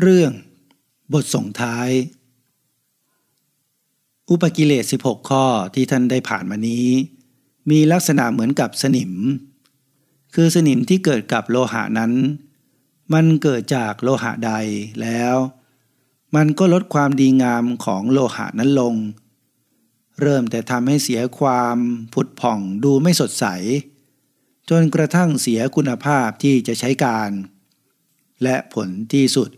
เรื่องบทส่งท้าย อุปกิเลส 16 ข้อที่ท่านได้ผ่านมานี้ มีลักษณะเหมือนกับสนิม คือสนิมที่เกิดกับโลหะนั้น มันเกิดจากโลหะใดแล้ว มันก็ลดความดีงามของโลหะนั้นลง เริ่มแต่ทำให้เสียความผุดผ่องดูไม่สดใส จนกระทั่งเสียคุณภาพที่จะใช้การ และผลที่สุด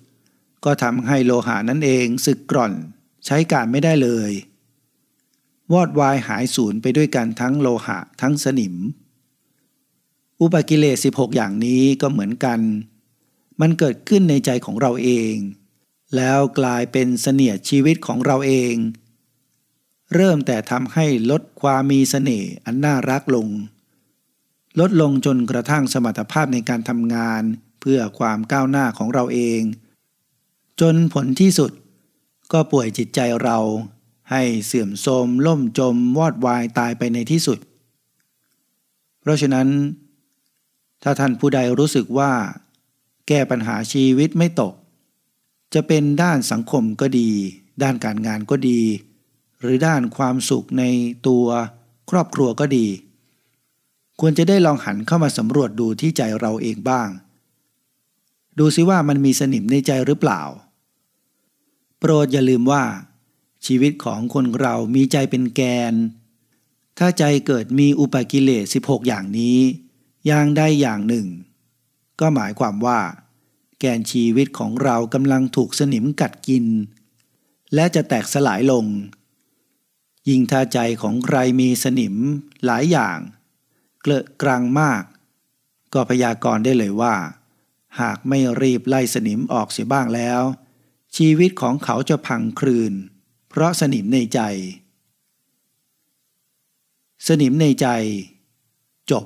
ก็ทำให้โลหะนั่นเองสึกกร่อน ใช้การไม่ได้เลย วอดวายหายสูญไปด้วยกันทั้งโลหะทั้งสนิม อุปกิเลส16 อย่างนี้ก็เหมือนกัน มันเกิดขึ้นในใจของเราเอง แล้วกลายเป็นเสนียดชีวิตของเราเอง เริ่มแต่ทำให้ลดความมีเสน่ห์อันน่ารักลง ลดลงจนกระทั่งสมรรถภาพในการทำงานเพื่อความก้าวหน้าของเราเอง จนผลที่สุด ก็ป่วยจิตใจเราให้เสื่อมโทรมล่มจมวอดวายตายไปในที่สุด เพราะฉะนั้น ถ้าท่านผู้ใดรู้สึกว่า แก้ปัญหาชีวิตไม่ตก จะเป็นด้านสังคมก็ดี ด้านการงานก็ดี หรือด้านความสุขในตัวครอบครัวก็ดี ควรจะได้ลองหันเข้ามาสำรวจดูที่ใจเราเองบ้าง ดูซิว่ามันมีสนิมในใจหรือเปล่า โปรดอย่าลืมว่า ชีวิตของคนเรามีใจเป็นแกน ถ้าใจเกิดมีอุปกิเลส16 อย่างนี้ อย่างใดอย่างหนึ่ง ก็หมายความว่า แกนชีวิตของเรากำลังถูกสนิมกัดกิน และจะแตกสลายลง ยิ่งถ้าใจของใครมีสนิมหลายอย่าง เกลอะกลางมาก ก็พยากรณ์ได้เลยว่า หากไม่รีบไล่สนิมออกเสียบ้างแล้ว ชีวิตของเขาจะพังคลืน เพราะสนิมในใจ สนิมในใจ จบ